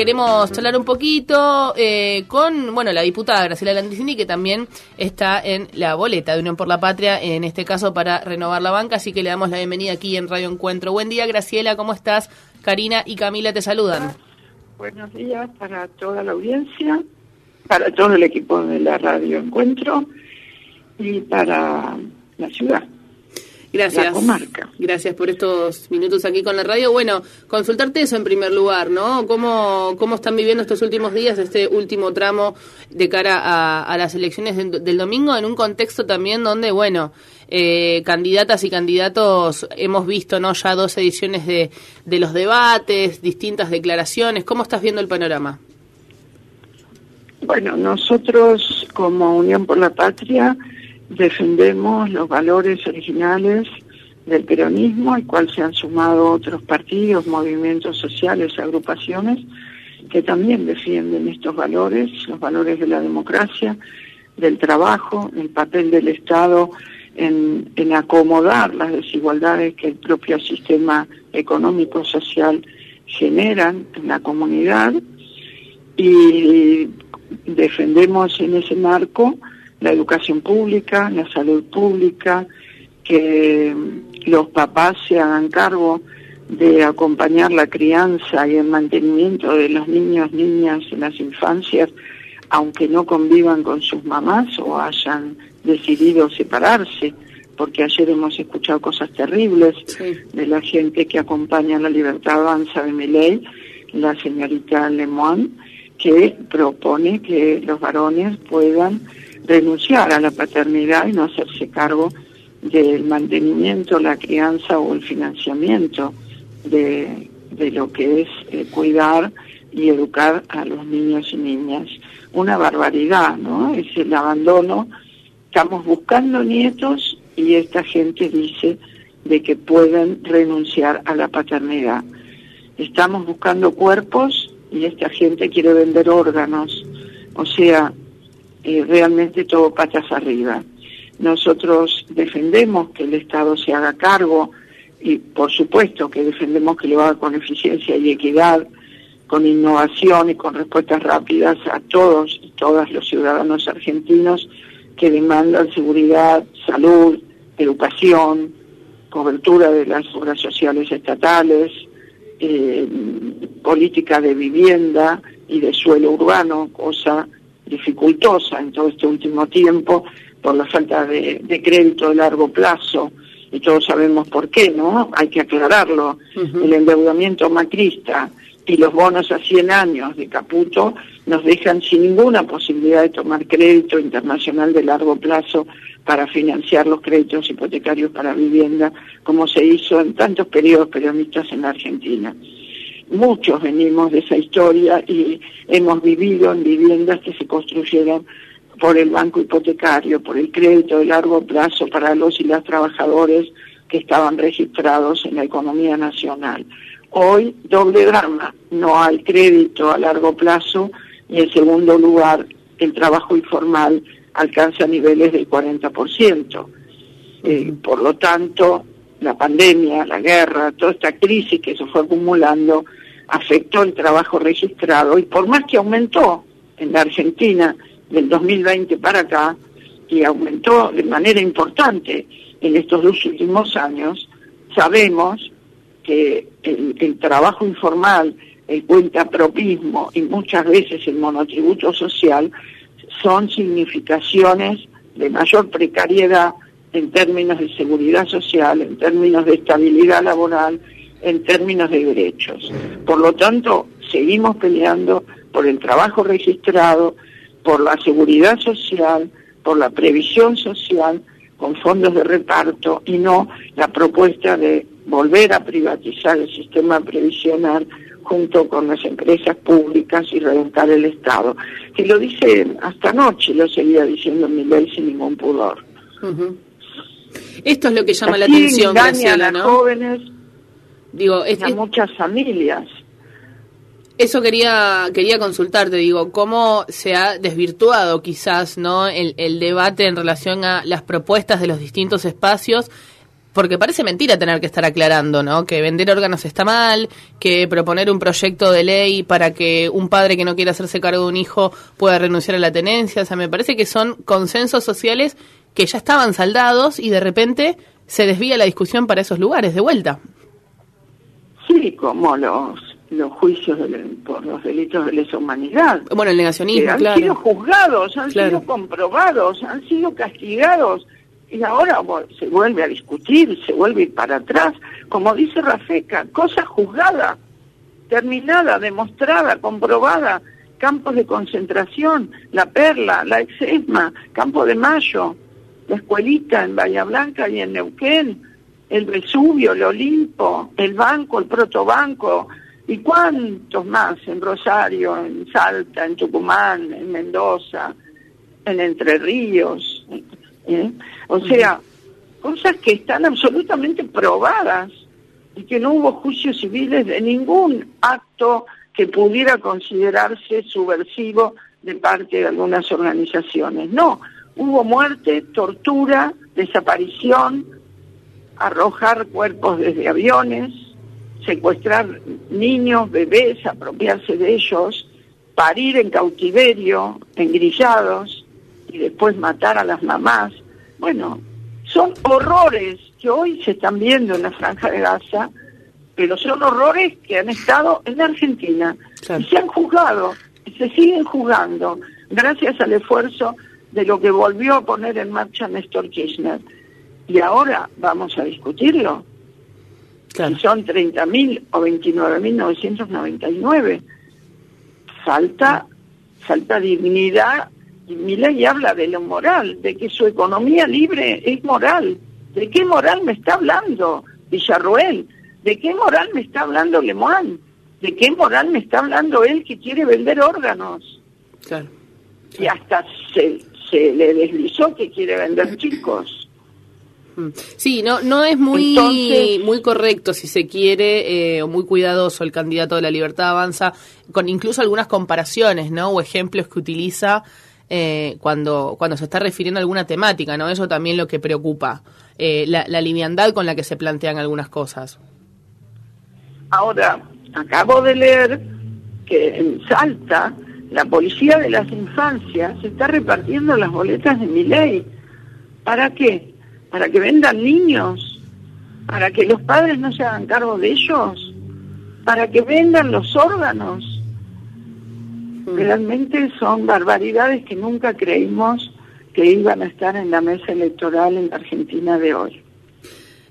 queremos charlar un poquito eh, con, bueno, la diputada Graciela Landicini, que también está en la boleta de Unión por la Patria, en este caso para renovar la banca, así que le damos la bienvenida aquí en Radio Encuentro. Buen día, Graciela, ¿cómo estás? Karina y Camila te saludan. Buenos días para toda la audiencia, para todo el equipo de la Radio Encuentro y para la ciudad. Gracias. Gracias por estos minutos aquí con la radio. Bueno, consultarte eso en primer lugar, ¿no? ¿Cómo, cómo están viviendo estos últimos días, este último tramo de cara a, las elecciones del domingo, en un contexto también donde, bueno, eh, candidatas y candidatos hemos visto, ¿no? Ya dos ediciones de, de los debates, distintas declaraciones. ¿Cómo estás viendo el panorama? Bueno, nosotros como Unión por la Patria defendemos los valores originales del peronismo, al cual se han sumado otros partidos, movimientos sociales, agrupaciones, que también defienden estos valores, los valores de la democracia, del trabajo, el papel del Estado en, acomodar las desigualdades que el propio sistema económico-social generan en la comunidad. Y defendemos en ese marco la educación pública, la salud pública, que los papás se hagan cargo de acompañar la crianza y el mantenimiento de los niños, niñas en las infancias, aunque no convivan con sus mamás o hayan decidido separarse, porque ayer hemos escuchado cosas terribles de la gente que acompaña la libertad avanza de ley, la señorita Lemoine, que propone que los varones puedan renunciar a la paternidad y no hacerse cargo del mantenimiento, la crianza o el financiamiento de, lo que es eh, cuidar y educar a los niños y niñas. Una barbaridad, ¿no? Es el abandono. Estamos buscando nietos y esta gente dice de que pueden renunciar a la paternidad. Estamos buscando cuerpos y esta gente quiere vender órganos. O sea, eh, realmente todo patas arriba. Nosotros defendemos que el Estado se haga cargo y por supuesto que defendemos que lo haga con eficiencia y equidad, con innovación y con respuestas rápidas a todos y todas los ciudadanos argentinos que demandan seguridad, salud, educación, cobertura de las obras sociales estatales, eh, política de vivienda y de suelo urbano, cosa dificultosa en todo este último tiempo por la falta de, crédito de largo plazo y todos sabemos por qué, ¿no? Hay que aclararlo. El endeudamiento macrista y los bonos a 100 años de Caputo nos dejan sin ninguna posibilidad de tomar crédito internacional de largo plazo para financiar los créditos hipotecarios para vivienda, como se hizo en tantos periodos peronistas en la Argentina muchos venimos de esa historia y hemos vivido en viviendas que se construyeron por el banco hipotecario, por el crédito de largo plazo para los y las trabajadores que estaban registrados en la economía nacional. Hoy, doble drama, no hay crédito a largo plazo y en segundo lugar, el trabajo informal alcanza niveles del 40%. Eh, por lo tanto, la pandemia, la guerra, toda esta crisis que se fue acumulando afectó el trabajo registrado y por más que aumentó en la Argentina del 2020 para acá y aumentó de manera importante en estos dos últimos años, sabemos que el, trabajo informal, el cuentapropismo y muchas veces el monotributo social son significaciones de mayor precariedad en términos de seguridad social, en términos de estabilidad laboral en términos de derechos. Por lo tanto, seguimos peleando por el trabajo registrado, por la seguridad social, por la previsión social con fondos de reparto y no la propuesta de volver a privatizar el sistema previsional junto con las empresas públicas y reventar el Estado. Que lo dice hasta anoche, lo seguía diciendo mi ley sin ningún pudor. Esto es lo que llama la atención, Graciela, ¿no? jóvenes Digo, es, muchas familias. Eso quería quería consultarte, digo, cómo se ha desvirtuado quizás, ¿no? El, el debate en relación a las propuestas de los distintos espacios porque parece mentira tener que estar aclarando, ¿no? Que vender órganos está mal, que proponer un proyecto de ley para que un padre que no quiera hacerse cargo de un hijo pueda renunciar a la tenencia. O sea, me parece que son consensos sociales que ya estaban saldados y de repente se desvía la discusión para esos lugares de vuelta. Sí, como los los juicios por los delitos de lesa humanidad. Bueno, el negacionismo, han sido juzgados, han sido comprobados, han sido castigados y ahora se vuelve a discutir, se vuelve a ir para atrás. Como dice Rafeca, cosa juzgada, terminada, demostrada, comprobada. Campos de concentración, la Perla, la Exesma, Campo de Mayo, la Escuelita en Bahía Blanca y en Neuquén, el Vesubio, el Olimpo, el Banco, el Protobanco, y cuántos más en Rosario, en Salta, en Tucumán, en Mendoza, en Entre Ríos. ¿eh? O sea, cosas que están absolutamente probadas y que no hubo juicios civiles de ningún acto que pudiera considerarse subversivo de parte de algunas organizaciones. No, hubo muerte, tortura, desaparición, arrojar cuerpos desde aviones, secuestrar niños, bebés, apropiarse de ellos, parir en cautiverio, engrillados, y después matar a las mamás. Bueno, son horrores que hoy se están viendo en la franja de Gaza, pero son horrores que han estado en Argentina y se han juzgado, y se siguen juzgando, gracias al esfuerzo de lo que volvió a poner en marcha Néstor Kirchner. Y ahora vamos a discutirlo. Si son 30.000 o 29.999. Falta, falta dignidad. Y mi ley habla de lo moral, de que su economía libre es moral. ¿De qué moral me está hablando Villarroel? ¿De qué moral me está hablando Lemoine? ¿De qué moral me está hablando él que quiere vender órganos? Claro. Y hasta se, se le deslizó que quiere vender chicos. Sí, no, no es muy, muy correcto, si se quiere, eh, o muy cuidadoso el candidato de la Libertad Avanza, con incluso algunas comparaciones, ¿no? O ejemplos que utiliza eh, cuando, cuando se está refiriendo a alguna temática, ¿no? Eso también lo que preocupa, eh, la, la liviandad con la que se plantean algunas cosas. Ahora, acabo de leer que en Salta la policía de las infancias está repartiendo las boletas de mi ley. ¿Para qué? Para que vendan niños, para que los padres no se hagan cargo de ellos, para que vendan los órganos. Mm. Realmente son barbaridades que nunca creímos que iban a estar en la mesa electoral en la Argentina de hoy.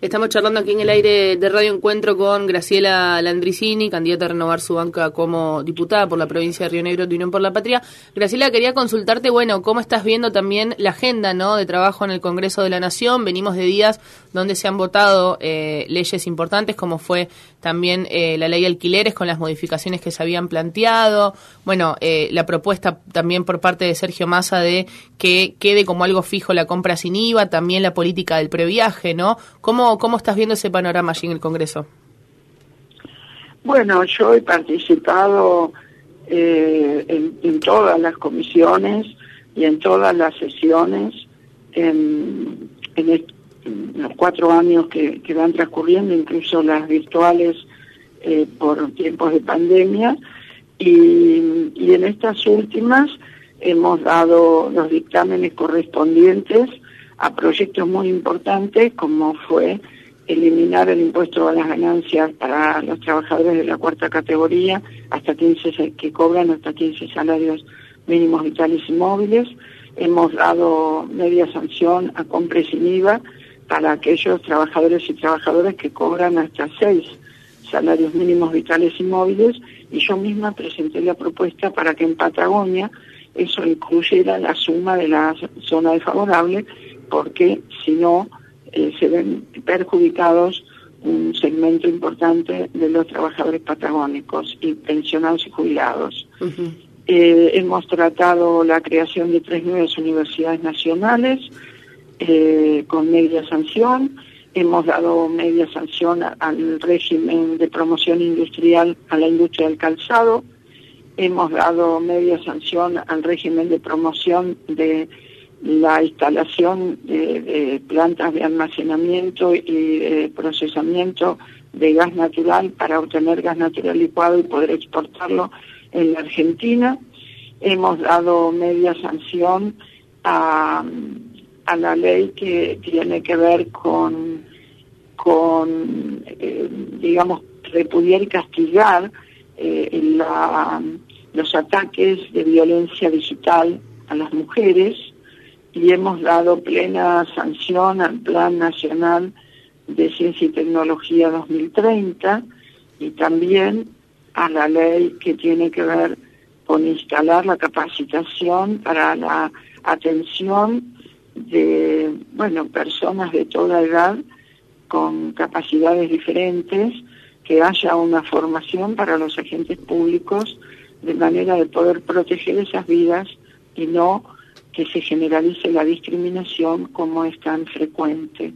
Estamos charlando aquí en el aire de Radio Encuentro con Graciela Landricini, candidata a renovar su banca como diputada por la provincia de Río Negro de Unión por la Patria. Graciela, quería consultarte, bueno, cómo estás viendo también la agenda ¿no? de trabajo en el Congreso de la Nación. Venimos de días donde se han votado eh, leyes importantes, como fue también eh, la ley de alquileres con las modificaciones que se habían planteado. Bueno, eh, la propuesta también por parte de Sergio Massa de que quede como algo fijo la compra sin IVA, también la política del previaje, ¿no? ¿Cómo ¿Cómo, estás viendo ese panorama allí en el Congreso? Bueno, yo he participado eh, en, todas las comisiones y en todas las sesiones en, los cuatro años que, van transcurriendo, incluso las virtuales eh, por tiempos de pandemia. Y, y en estas últimas hemos dado los dictámenes correspondientes a proyectos muy importantes como fue eliminar el impuesto a las ganancias para los trabajadores de la cuarta categoría hasta 15 que cobran hasta 15 salarios mínimos vitales y móviles. Hemos dado media sanción a compras sin IVA para aquellos trabajadores y trabajadoras que cobran hasta 6 salarios mínimos vitales y móviles y yo misma presenté la propuesta para que en Patagonia eso incluyera la suma de la zona desfavorable porque si no eh, se ven perjudicados un segmento importante de los trabajadores patagónicos y pensionados y jubilados. Eh, hemos tratado la creación de tres nuevas universidades nacionales eh, con media sanción. Hemos dado media sanción al régimen de promoción industrial a la industria del calzado. Hemos dado media sanción al régimen de promoción de la instalación de, plantas de almacenamiento y de procesamiento de gas natural para obtener gas natural licuado y poder exportarlo en la Argentina. Hemos dado media sanción a, la ley que tiene que ver con, con eh, digamos, repudiar y castigar eh, los ataques de violencia digital a las mujeres y hemos dado plena sanción al Plan Nacional de Ciencia y Tecnología 2030 y también a la ley que tiene que ver con instalar la capacitación para la atención de, bueno, personas de toda edad con capacidades diferentes, que haya una formación para los agentes públicos de manera de poder proteger esas vidas y no que se generalice la discriminación como es tan frecuente.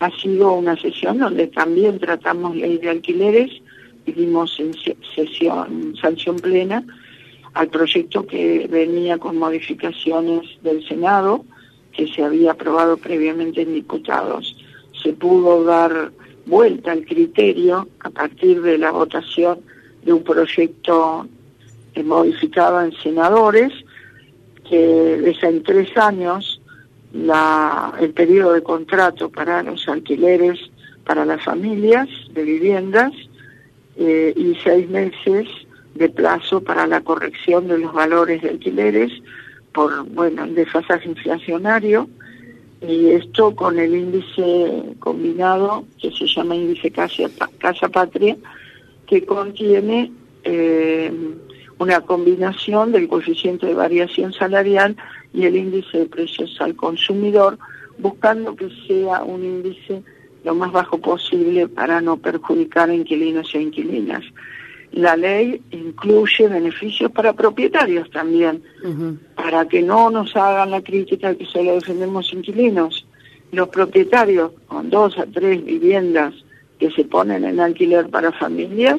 Ha sido una sesión donde también tratamos ley de alquileres y dimos en sesión, sanción plena al proyecto que venía con modificaciones del Senado, que se había aprobado previamente en diputados. Se pudo dar vuelta al criterio a partir de la votación de un proyecto modificado en senadores, que deja en tres años la, el periodo de contrato para los alquileres para las familias de viviendas eh, y seis meses de plazo para la corrección de los valores de alquileres por bueno el desfasaje inflacionario y esto con el índice combinado que se llama índice Casa, Casa Patria que contiene eh, una combinación del coeficiente de variación salarial y el índice de precios al consumidor, buscando que sea un índice lo más bajo posible para no perjudicar a inquilinos e inquilinas. La ley incluye beneficios para propietarios también, para que no nos hagan la crítica que solo defendemos inquilinos. Los propietarios con dos a tres viviendas que se ponen en alquiler para familias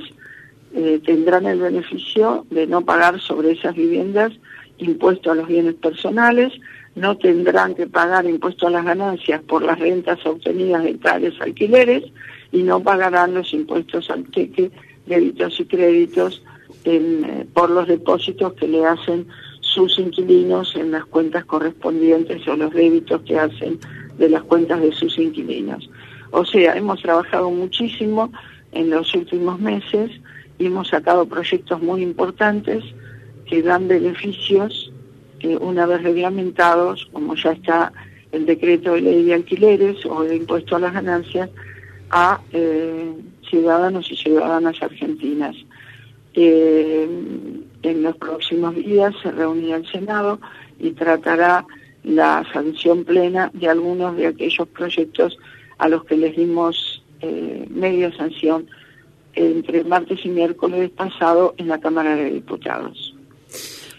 eh, tendrán el beneficio de no pagar sobre esas viviendas impuesto a los bienes personales, no tendrán que pagar impuesto a las ganancias por las rentas obtenidas de tales alquileres y no pagarán los impuestos al cheque, débitos y créditos eh, por los depósitos que le hacen sus inquilinos en las cuentas correspondientes o los débitos que hacen de las cuentas de sus inquilinos. O sea, hemos trabajado muchísimo en los últimos meses y hemos sacado proyectos muy importantes que dan beneficios una vez reglamentados, como ya está el decreto de ley de alquileres o de impuesto a las ganancias, a eh, ciudadanos y ciudadanas argentinas. Eh, en los próximos días se reunirá el Senado y tratará la sanción plena de algunos de aquellos proyectos a los que les dimos eh, media sanción entre martes y miércoles pasado en la Cámara de Diputados.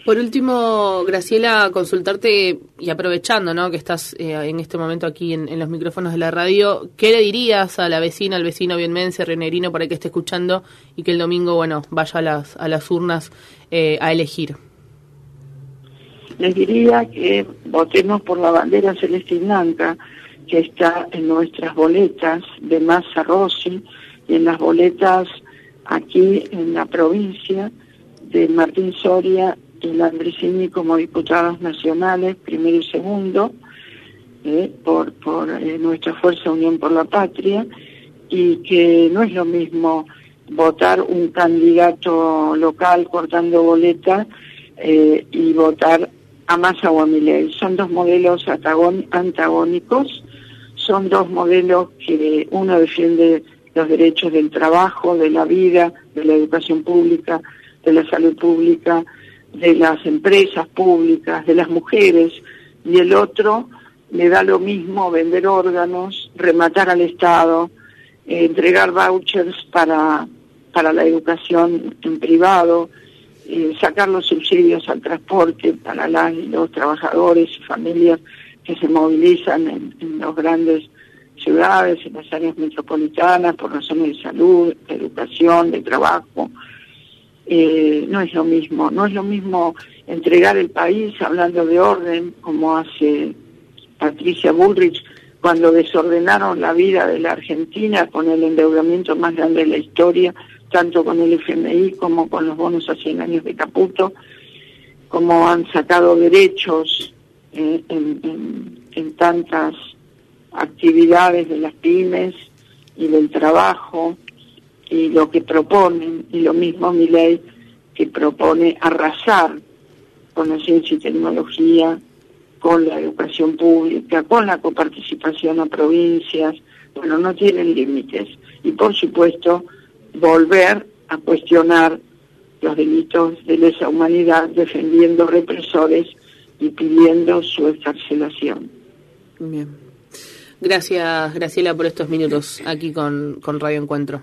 Por último, Graciela, consultarte y aprovechando ¿no? que estás eh, en este momento aquí en, los micrófonos de la radio, ¿qué le dirías a la vecina, al vecino bienmense, renerino, para que esté escuchando y que el domingo bueno vaya a las, a las urnas eh, a elegir? Les diría que votemos por la bandera celeste y blanca que está en nuestras boletas de Massa Rossi y en las boletas aquí en la provincia de Martín Soria y Landricini como diputados nacionales, primero y segundo, eh, por, por eh, nuestra Fuerza Unión por la Patria, y que no es lo mismo votar un candidato local cortando boleta eh, y votar a Massa o a Milei. Son dos modelos antagónicos, son dos modelos que uno defiende los derechos del trabajo, de la vida, de la educación pública, de la salud pública, de las empresas públicas, de las mujeres, y el otro le da lo mismo vender órganos, rematar al Estado, eh, entregar vouchers para, para la educación en privado, eh, sacar los subsidios al transporte para las los trabajadores y familias que se movilizan en, en las grandes ciudades, en las áreas metropolitanas por razones de salud, de educación, de trabajo, eh, no es lo mismo, no es lo mismo entregar el país hablando de orden, como hace Patricia Bullrich, cuando desordenaron la vida de la Argentina con el endeudamiento más grande de la historia, tanto con el FMI como con los bonos a 100 años de Caputo, como han sacado derechos eh, en, en tantas actividades de las pymes y del trabajo y lo que proponen, y lo mismo mi ley que propone arrasar con la ciencia y tecnología, con la educación pública, con la coparticipación a provincias, bueno, no tienen límites. Y por supuesto, volver a cuestionar los delitos de lesa humanidad, defendiendo represores y pidiendo su excarcelación. Bien. Gracias, Graciela, por estos minutos aquí con, con Radio Encuentro.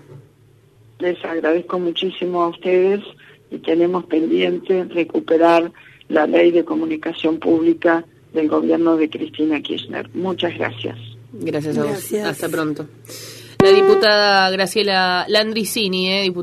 Les agradezco muchísimo a ustedes y tenemos pendiente recuperar la ley de comunicación pública del gobierno de Cristina Kirchner. Muchas gracias. Gracias a vos. Hasta pronto. La diputada Graciela Landricini, eh, diputada.